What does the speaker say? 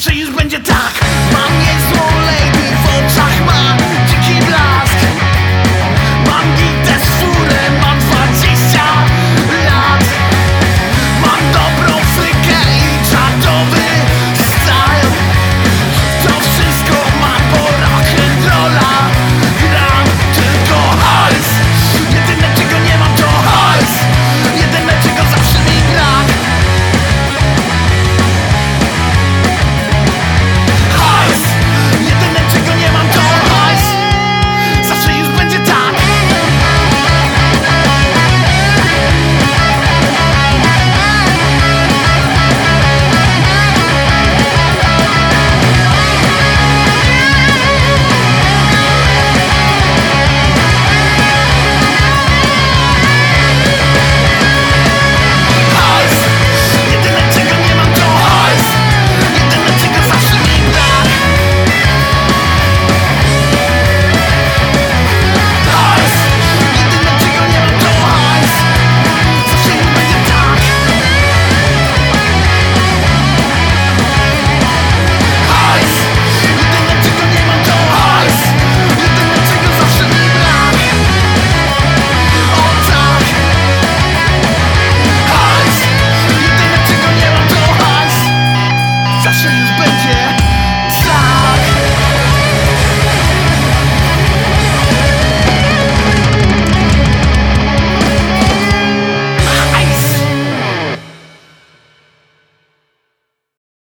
czyż będzie tak?